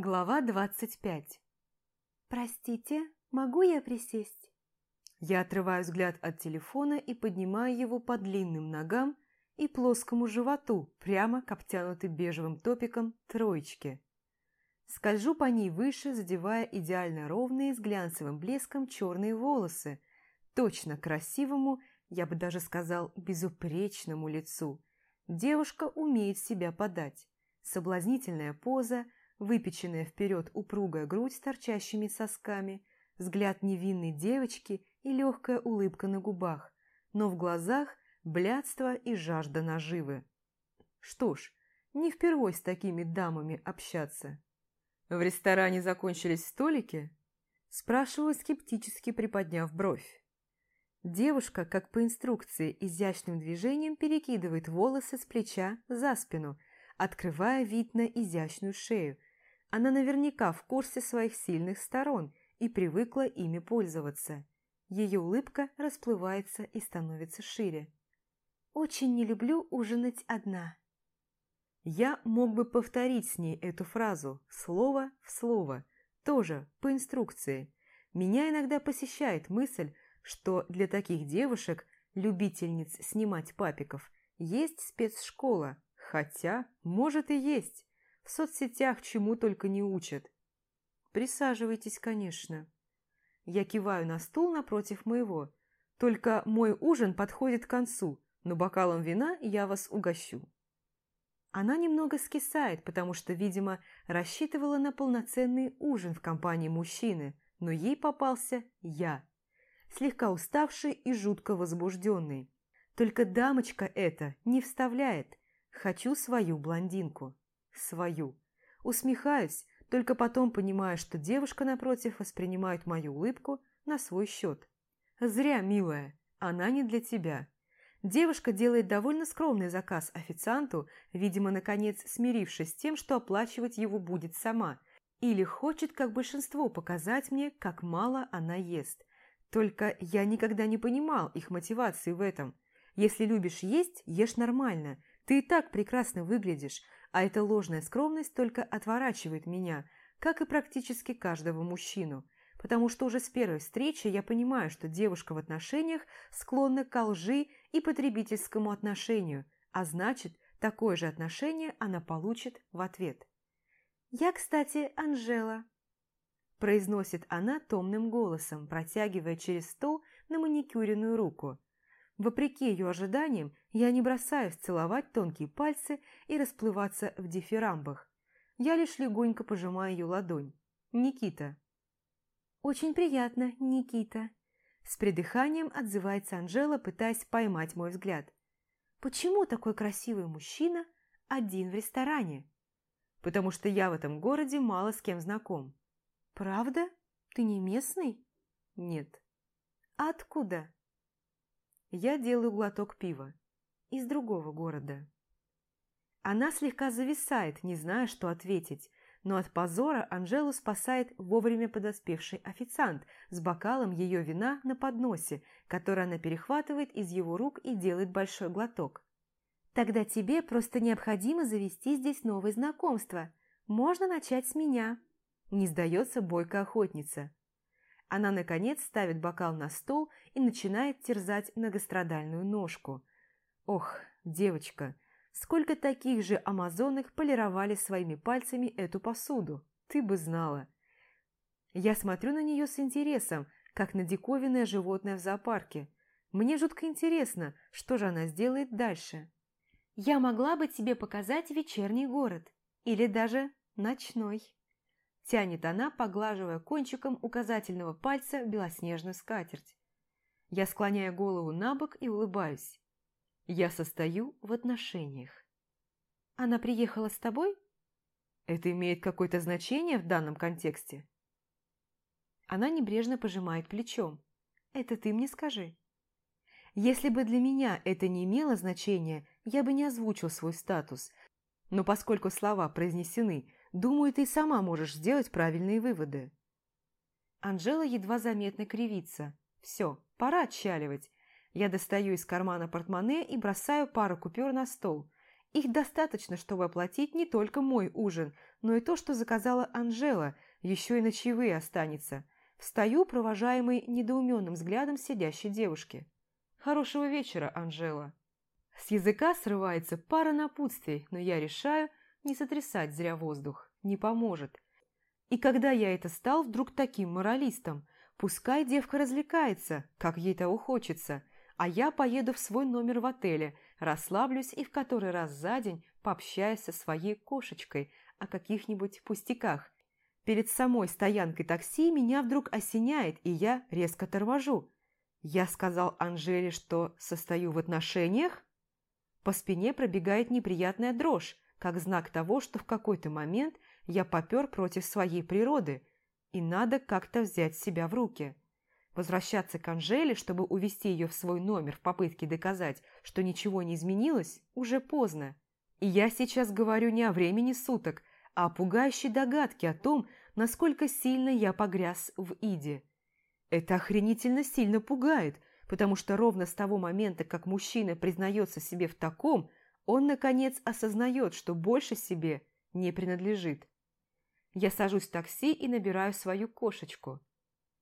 Глава двадцать пять. «Простите, могу я присесть?» Я отрываю взгляд от телефона и поднимаю его по длинным ногам и плоскому животу, прямо к обтянутой бежевым топиком троечке. Скольжу по ней выше, задевая идеально ровные с глянцевым блеском черные волосы, точно красивому, я бы даже сказал, безупречному лицу. Девушка умеет себя подать. Соблазнительная поза – выпеченная вперед упругая грудь с торчащими сосками, взгляд невинной девочки и легкая улыбка на губах, но в глазах блядство и жажда наживы. Что ж, не впервой с такими дамами общаться. В ресторане закончились столики? Спрашиваю, скептически приподняв бровь. Девушка, как по инструкции, изящным движением перекидывает волосы с плеча за спину, открывая вид на изящную шею, она наверняка в курсе своих сильных сторон и привыкла ими пользоваться. Ее улыбка расплывается и становится шире. «Очень не люблю ужинать одна». Я мог бы повторить с ней эту фразу, слово в слово, тоже по инструкции. Меня иногда посещает мысль, что для таких девушек, любительниц снимать папиков, есть спецшкола, хотя, может и есть. В соцсетях чему только не учат. Присаживайтесь, конечно. Я киваю на стул напротив моего. Только мой ужин подходит к концу, но бокалом вина я вас угощу. Она немного скисает, потому что, видимо, рассчитывала на полноценный ужин в компании мужчины, но ей попался я, слегка уставший и жутко возбужденный. Только дамочка эта не вставляет «хочу свою блондинку» свою. Усмехаюсь, только потом понимаю, что девушка напротив воспринимает мою улыбку на свой счет. Зря, милая, она не для тебя. Девушка делает довольно скромный заказ официанту, видимо, наконец смирившись с тем, что оплачивать его будет сама, или хочет, как большинство, показать мне, как мало она ест. Только я никогда не понимал их мотивации в этом. Если любишь есть, ешь нормально. Ты и так прекрасно выглядишь, а эта ложная скромность только отворачивает меня, как и практически каждого мужчину, потому что уже с первой встречи я понимаю, что девушка в отношениях склонна к лжи и потребительскому отношению, а значит, такое же отношение она получит в ответ. «Я, кстати, Анжела», – произносит она томным голосом, протягивая через стол на маникюренную руку – Вопреки ее ожиданиям, я не бросаюсь целовать тонкие пальцы и расплываться в дифирамбах. Я лишь легонько пожимаю ее ладонь. Никита. «Очень приятно, Никита», – с придыханием отзывается Анжела, пытаясь поймать мой взгляд. «Почему такой красивый мужчина один в ресторане?» «Потому что я в этом городе мало с кем знаком». «Правда? Ты не местный?» «Нет». «А откуда?» Я делаю глоток пива. Из другого города. Она слегка зависает, не зная, что ответить, но от позора Анжелу спасает вовремя подоспевший официант с бокалом ее вина на подносе, который она перехватывает из его рук и делает большой глоток. «Тогда тебе просто необходимо завести здесь новые знакомства. Можно начать с меня», – не сдается бойкая охотница. Она, наконец, ставит бокал на стол и начинает терзать многострадальную ножку. Ох, девочка, сколько таких же амазонок полировали своими пальцами эту посуду, ты бы знала. Я смотрю на нее с интересом, как на диковинное животное в зоопарке. Мне жутко интересно, что же она сделает дальше. Я могла бы тебе показать вечерний город, или даже ночной. Тянет она, поглаживая кончиком указательного пальца белоснежную скатерть. Я склоняю голову на бок и улыбаюсь. Я состою в отношениях. Она приехала с тобой? Это имеет какое-то значение в данном контексте? Она небрежно пожимает плечом. Это ты мне скажи. Если бы для меня это не имело значения, я бы не озвучил свой статус. Но поскольку слова произнесены Думаю, ты сама можешь сделать правильные выводы. Анжела едва заметно кривится. Все, пора отчаливать. Я достаю из кармана портмоне и бросаю пару купюр на стол. Их достаточно, чтобы оплатить не только мой ужин, но и то, что заказала Анжела, еще и на чаевые останется. Встаю, провожаемый недоуменным взглядом сидящей девушки. «Хорошего вечера, Анжела!» С языка срывается пара напутствий, но я решаю не сотрясать зря воздух. Не поможет. И когда я это стал вдруг таким моралистом, пускай девка развлекается, как ей того хочется, а я поеду в свой номер в отеле, расслаблюсь и в который раз за день пообщаюсь со своей кошечкой о каких-нибудь пустяках. Перед самой стоянкой такси меня вдруг осеняет, и я резко торможу. Я сказал Анжеле, что состою в отношениях? По спине пробегает неприятная дрожь, как знак того, что в какой-то момент я попер против своей природы, и надо как-то взять себя в руки. Возвращаться к Анжеле, чтобы увести ее в свой номер в попытке доказать, что ничего не изменилось, уже поздно. И я сейчас говорю не о времени суток, а о пугающей догадке о том, насколько сильно я погряз в Иде. Это охренительно сильно пугает, потому что ровно с того момента, как мужчина признается себе в таком, он, наконец, осознает, что больше себе не принадлежит. Я сажусь в такси и набираю свою кошечку.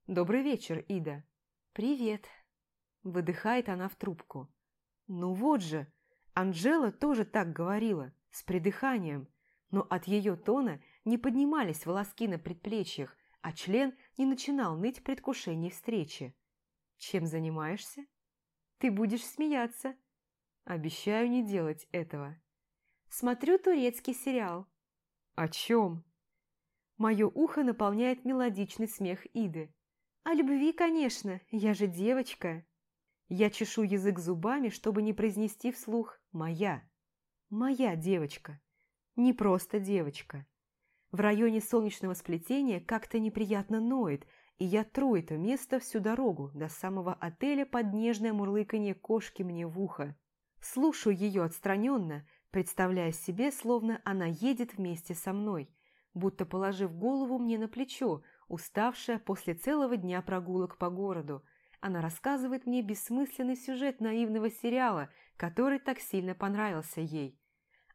«Добрый вечер, Ида». «Привет», – выдыхает она в трубку. «Ну вот же, Анжела тоже так говорила, с придыханием, но от ее тона не поднимались волоски на предплечьях, а член не начинал ныть в встречи. Чем занимаешься? Ты будешь смеяться. Обещаю не делать этого. Смотрю турецкий сериал. О чем? Мое ухо наполняет мелодичный смех Иды. О любви, конечно, я же девочка. Я чешу язык зубами, чтобы не произнести вслух «моя». Моя девочка. Не просто девочка. В районе солнечного сплетения как-то неприятно ноет, и я тру это место всю дорогу до самого отеля под нежное мурлыканье кошки мне в ухо. Слушаю ее отстраненно, представляя себе, словно она едет вместе со мной, будто положив голову мне на плечо, уставшая после целого дня прогулок по городу. Она рассказывает мне бессмысленный сюжет наивного сериала, который так сильно понравился ей.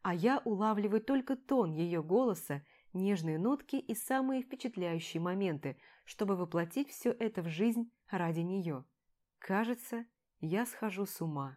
А я улавливаю только тон ее голоса нежные нотки и самые впечатляющие моменты, чтобы воплотить все это в жизнь ради нее. Кажется, я схожу с ума.